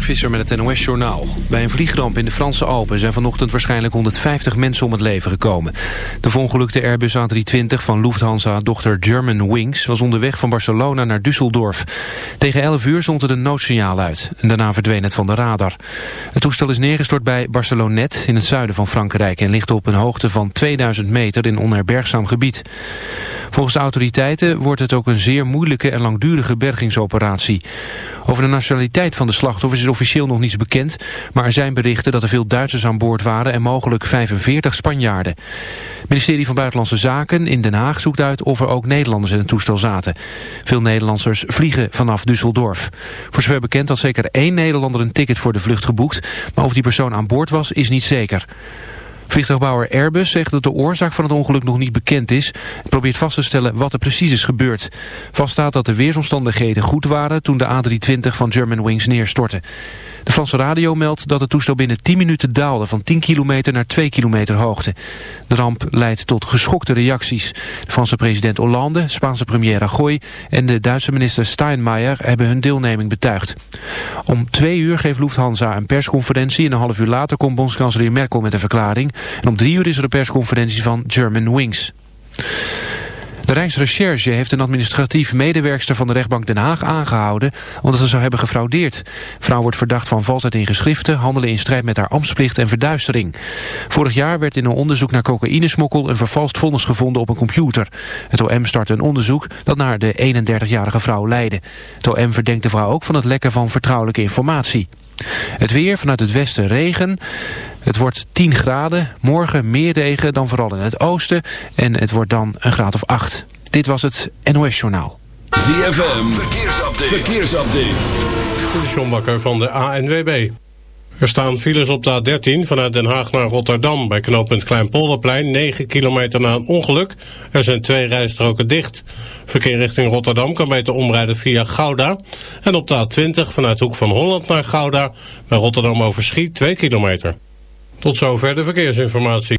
Mark Visser met het NOS-journaal. Bij een vliegramp in de Franse Alpen zijn vanochtend waarschijnlijk 150 mensen om het leven gekomen. De verongelukte Airbus A320 van Lufthansa-dochter German Wings was onderweg van Barcelona naar Düsseldorf. Tegen 11 uur zond het een noodsignaal uit en daarna verdween het van de radar. Het toestel is neergestort bij Barcelonet in het zuiden van Frankrijk en ligt op een hoogte van 2000 meter in onherbergzaam gebied. Volgens de autoriteiten wordt het ook een zeer moeilijke en langdurige bergingsoperatie. Over de nationaliteit van de slachtoffers is officieel nog niets bekend, maar er zijn berichten dat er veel Duitsers aan boord waren en mogelijk 45 Spanjaarden. Het ministerie van Buitenlandse Zaken in Den Haag zoekt uit of er ook Nederlanders in het toestel zaten. Veel Nederlanders vliegen vanaf Düsseldorf. Voor zover bekend had zeker één Nederlander een ticket voor de vlucht geboekt, maar of die persoon aan boord was is niet zeker. Vliegtuigbouwer Airbus zegt dat de oorzaak van het ongeluk nog niet bekend is... en probeert vast te stellen wat er precies is gebeurd. Vast staat dat de weersomstandigheden goed waren toen de A320 van Germanwings neerstortte. De Franse radio meldt dat het toestel binnen 10 minuten daalde... van 10 kilometer naar 2 kilometer hoogte. De ramp leidt tot geschokte reacties. De Franse president Hollande, Spaanse premier Rajoy... en de Duitse minister Steinmeier hebben hun deelneming betuigd. Om twee uur geeft Lufthansa een persconferentie... en een half uur later komt bondskanselier Merkel met een verklaring... en om drie uur is er een persconferentie van German Wings. De Rijksrecherche heeft een administratief medewerkster van de rechtbank Den Haag aangehouden omdat ze zou hebben gefraudeerd. De vrouw wordt verdacht van valsheid in geschriften, handelen in strijd met haar ambtsplicht en verduistering. Vorig jaar werd in een onderzoek naar cocaïnesmokkel een vervalst vonnis gevonden op een computer. Het OM startte een onderzoek dat naar de 31-jarige vrouw leidde. Het OM verdenkt de vrouw ook van het lekken van vertrouwelijke informatie. Het weer vanuit het westen regen. Het wordt 10 graden. Morgen meer regen dan vooral in het oosten. En het wordt dan een graad of 8. Dit was het NOS Journaal. ZFM. Verkeersupdate. Verkeersupdate. De John Bakker van de ANWB. Er staan files op de A13 vanuit Den Haag naar Rotterdam... bij knooppunt Kleinpolderplein, 9 kilometer na een ongeluk. Er zijn twee rijstroken dicht. Verkeer richting Rotterdam kan beter omrijden via Gouda. En op de A20 vanuit Hoek van Holland naar Gouda... bij Rotterdam overschiet 2 kilometer. Tot zover de verkeersinformatie.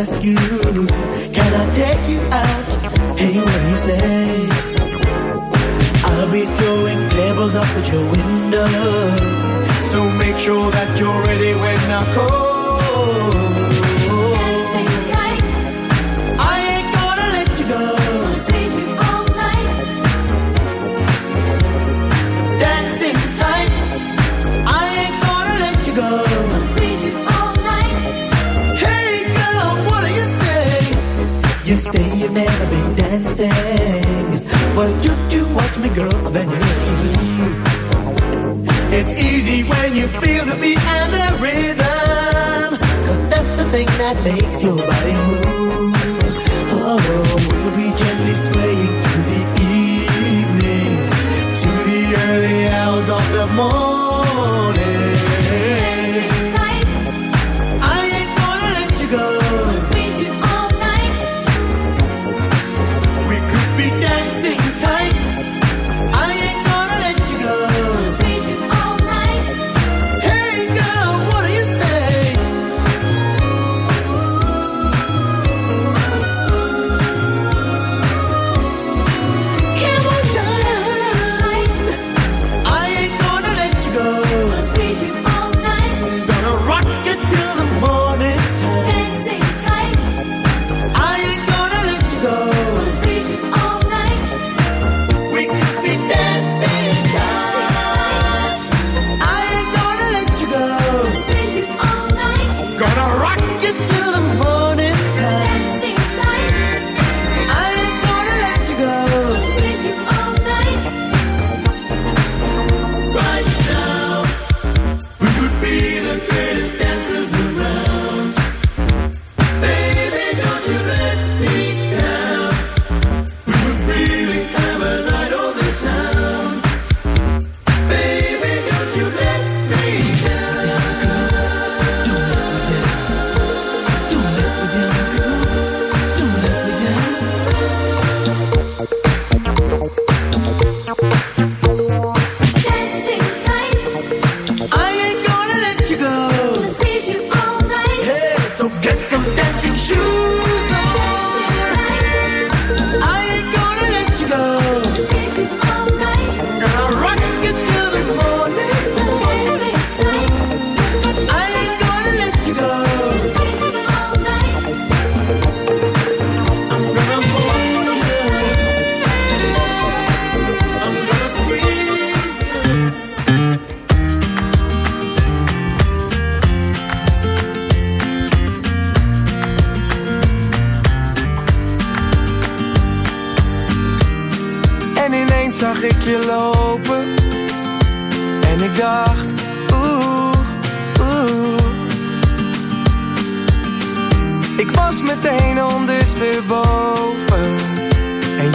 Ask you,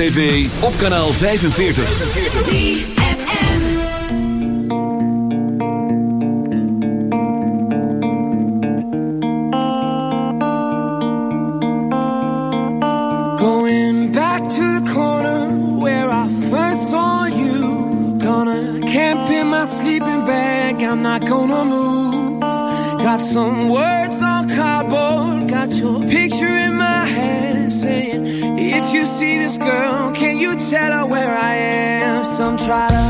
TV op kanaal 45. Going back to the corner where I first saw you. Gonna camp in my sleeping bag, I'm not gonna move. Got some words on cardboard, got your picture in my hand saying, if you see this girl, come try to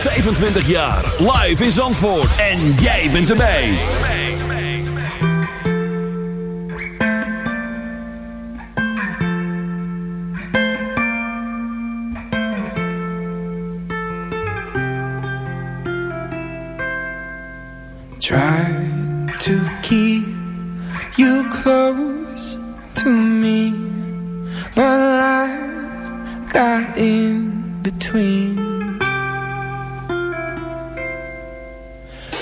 25 jaar. Live in Zandvoort. En jij bent erbij. Try to keep you close to me. But life got in between.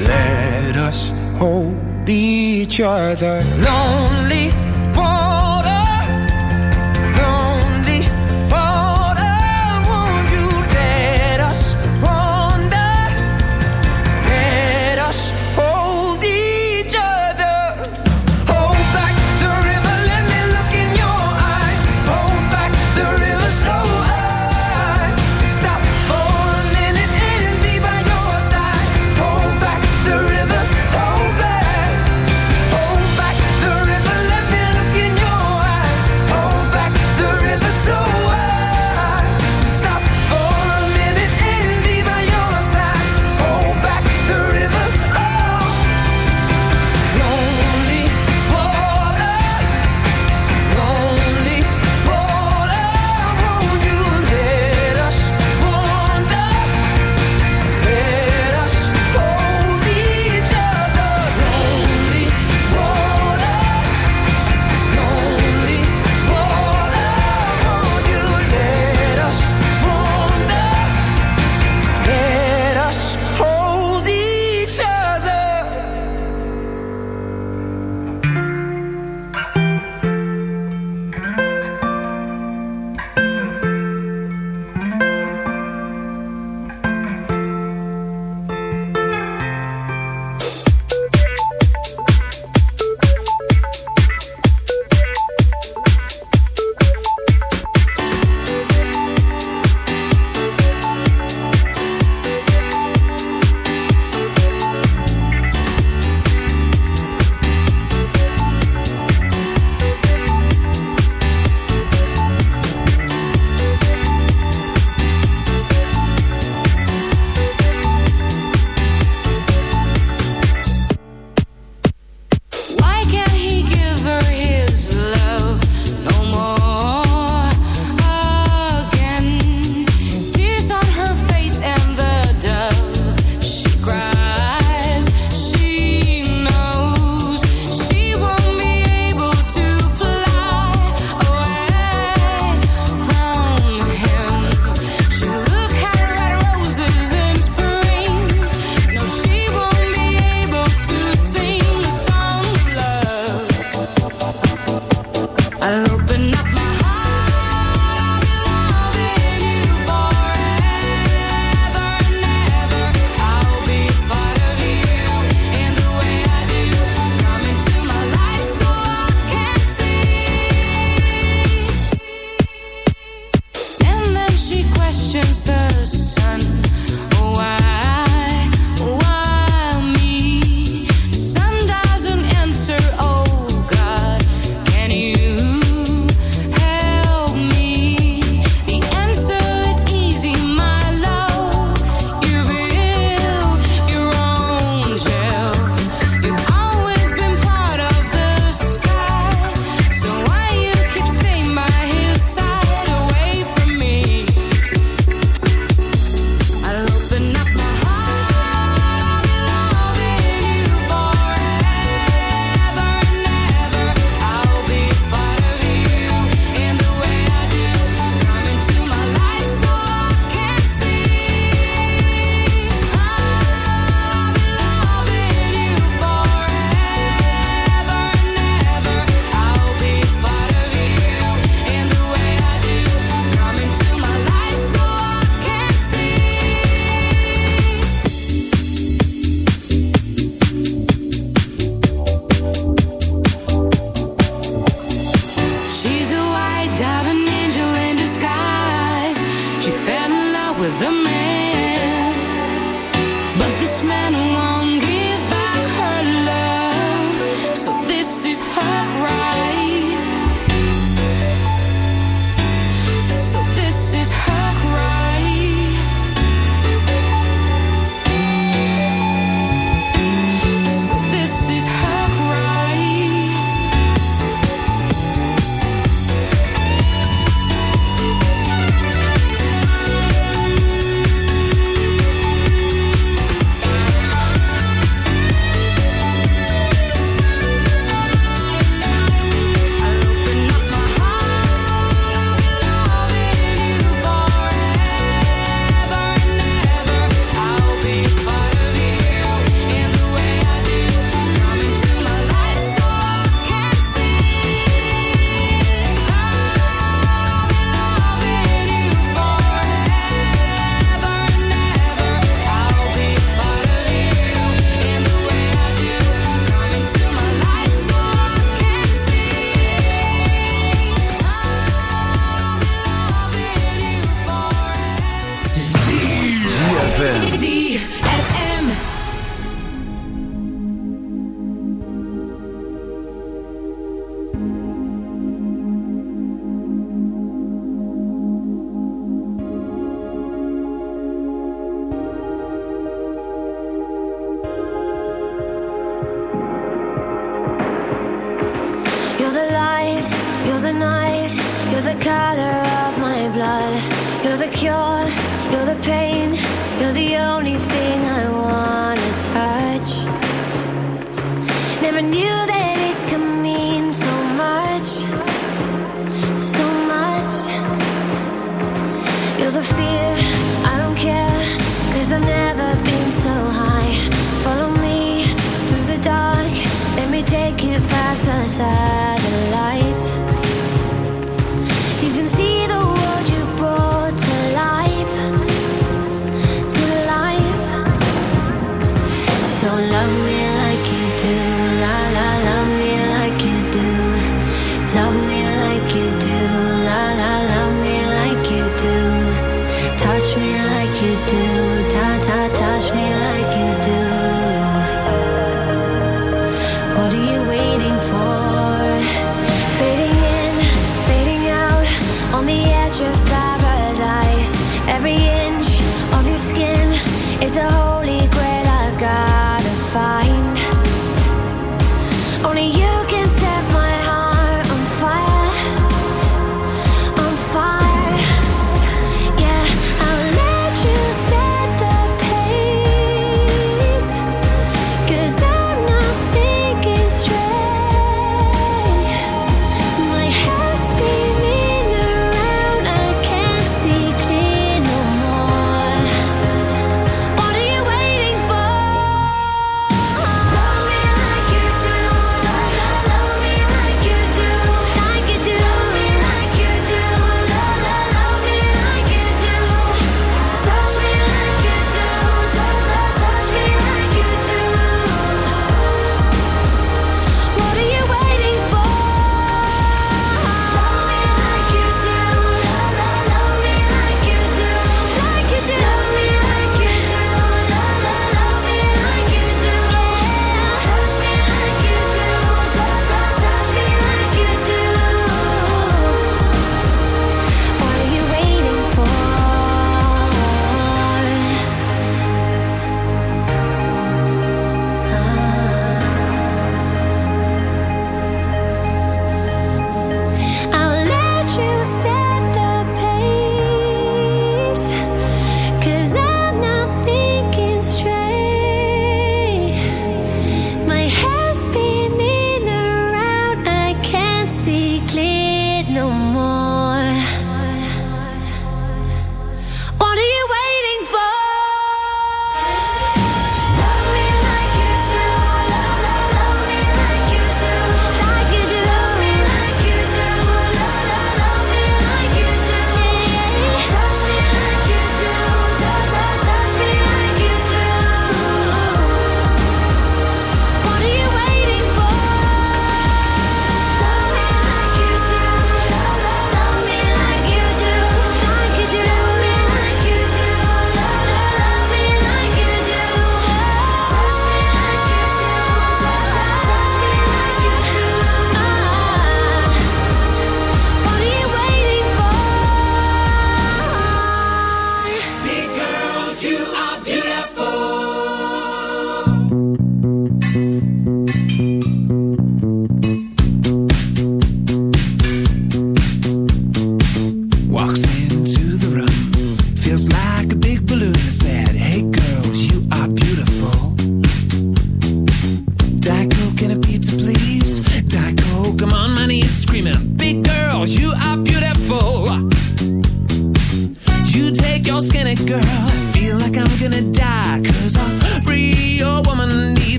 Let us hold each other lonely.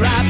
Right